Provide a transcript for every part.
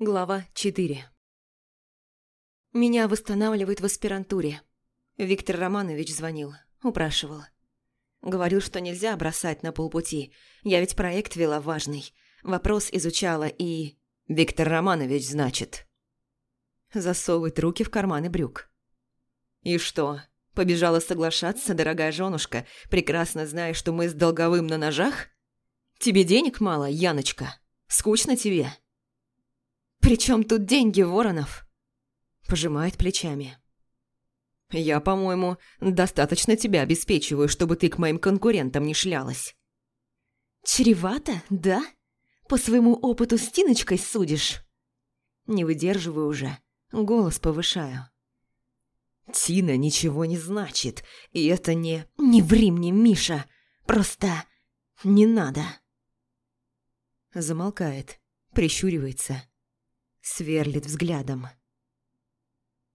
Глава 4 Меня восстанавливают в аспирантуре. Виктор Романович звонил, упрашивал. Говорил, что нельзя бросать на полпути. Я ведь проект вела важный. Вопрос изучала и... Виктор Романович, значит. Засовывает руки в карманы брюк. И что, побежала соглашаться, дорогая женушка, прекрасно зная, что мы с долговым на ножах? Тебе денег мало, Яночка? Скучно тебе?» «При чем тут деньги, Воронов?» Пожимает плечами. «Я, по-моему, достаточно тебя обеспечиваю, чтобы ты к моим конкурентам не шлялась». «Чревато, да? По своему опыту с Тиночкой судишь?» Не выдерживаю уже, голос повышаю. «Тина ничего не значит, и это не...» «Не ври мне, Миша, просто не надо». Замолкает, прищуривается сверлит взглядом.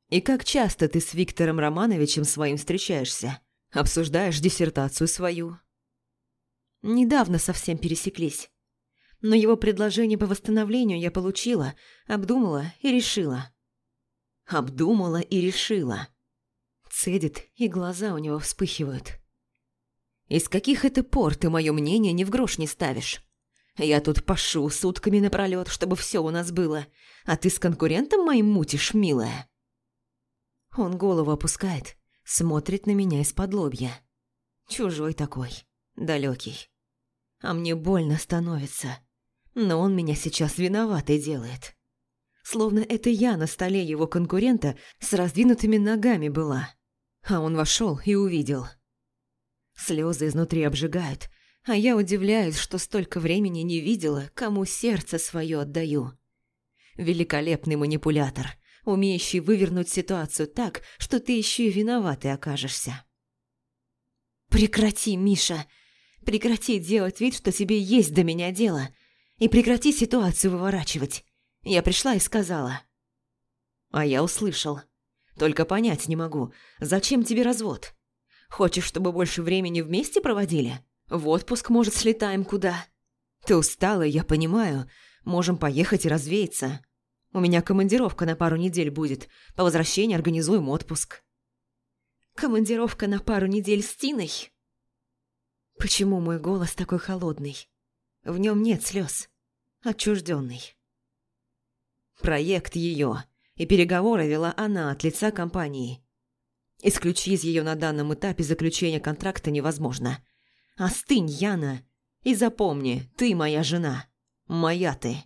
«И как часто ты с Виктором Романовичем своим встречаешься? Обсуждаешь диссертацию свою?» Недавно совсем пересеклись. Но его предложение по восстановлению я получила, обдумала и решила. Обдумала и решила. Цедит, и глаза у него вспыхивают. «Из каких это пор ты мое мнение ни в грош не ставишь? Я тут пашу сутками напролёт, чтобы все у нас было, а ты с конкурентом моим мутишь, милая?» Он голову опускает, смотрит на меня из-под лобья. Чужой такой, далекий. А мне больно становится. Но он меня сейчас виноватой делает. Словно это я на столе его конкурента с раздвинутыми ногами была. А он вошел и увидел. Слезы изнутри обжигают, а я удивляюсь, что столько времени не видела, кому сердце свое отдаю. Великолепный манипулятор, умеющий вывернуть ситуацию так, что ты еще и виноватый окажешься. «Прекрати, Миша! Прекрати делать вид, что тебе есть до меня дело, и прекрати ситуацию выворачивать. Я пришла и сказала». А я услышал. Только понять не могу, зачем тебе развод? Хочешь, чтобы больше времени вместе проводили? В отпуск, может, слетаем куда? Ты устала, я понимаю. Можем поехать и развеяться. У меня командировка на пару недель будет. По возвращении организуем отпуск. Командировка на пару недель с Тиной? Почему мой голос такой холодный? В нем нет слез. Отчужденный. Проект ее, и переговоры вела она от лица компании. Исключить ее на данном этапе заключения контракта невозможно. Остынь, Яна, и запомни, ты моя жена. Моя ты.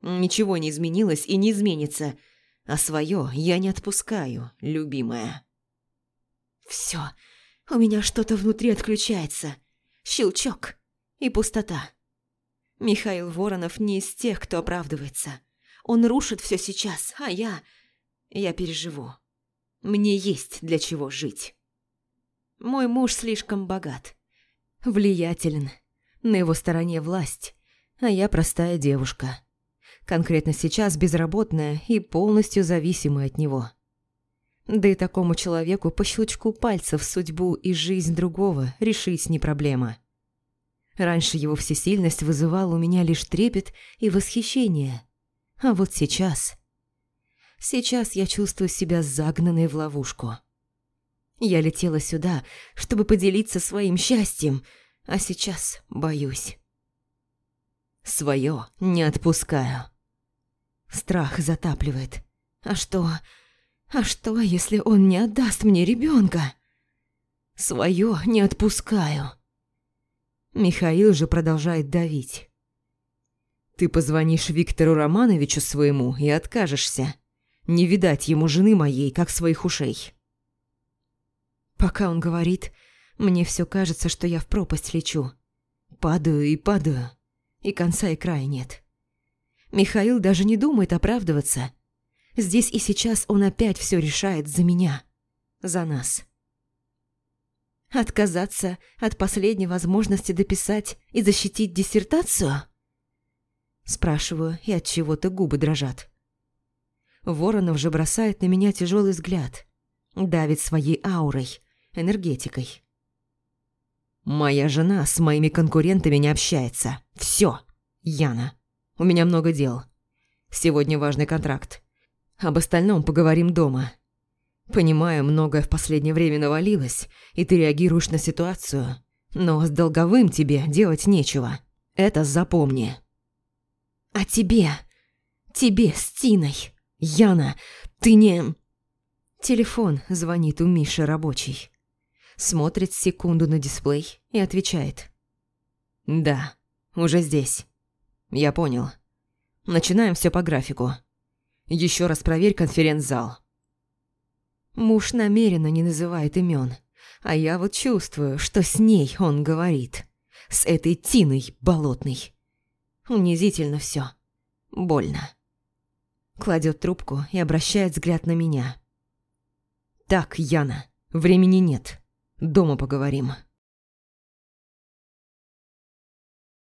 Ничего не изменилось и не изменится, а свое я не отпускаю, любимая. Все, у меня что-то внутри отключается. Щелчок и пустота. Михаил Воронов не из тех, кто оправдывается. Он рушит все сейчас, а я... Я переживу. Мне есть для чего жить. Мой муж слишком богат. Влиятелен. На его стороне власть, а я простая девушка конкретно сейчас безработная и полностью зависимая от него. Да и такому человеку по щелчку пальцев судьбу и жизнь другого решить не проблема. Раньше его всесильность вызывала у меня лишь трепет и восхищение. А вот сейчас... Сейчас я чувствую себя загнанной в ловушку. Я летела сюда, чтобы поделиться своим счастьем, а сейчас боюсь. Своё не отпускаю. Страх затапливает. А что... А что, если он не отдаст мне ребенка? Своё не отпускаю. Михаил же продолжает давить. Ты позвонишь Виктору Романовичу своему и откажешься. Не видать ему жены моей, как своих ушей. Пока он говорит, мне все кажется, что я в пропасть лечу. Падаю и падаю, и конца и края нет. Михаил даже не думает оправдываться. Здесь и сейчас он опять все решает за меня. За нас. Отказаться от последней возможности дописать и защитить диссертацию? Спрашиваю, и от чего-то губы дрожат. Воронов же бросает на меня тяжелый взгляд. Давит своей аурой, энергетикой. Моя жена с моими конкурентами не общается. Все, Яна. У меня много дел. Сегодня важный контракт. Об остальном поговорим дома. Понимаю, многое в последнее время навалилось, и ты реагируешь на ситуацию, но с долговым тебе делать нечего. Это запомни. А тебе? Тебе с Тиной? Яна, ты не... Телефон звонит у Миши рабочий. Смотрит секунду на дисплей и отвечает. «Да, уже здесь. Я понял. Начинаем все по графику. Еще раз проверь конференц-зал». Муж намеренно не называет имен, а я вот чувствую, что с ней он говорит. С этой Тиной болотной. Унизительно все. Больно. Кладет трубку и обращает взгляд на меня. «Так, Яна, времени нет. Дома поговорим».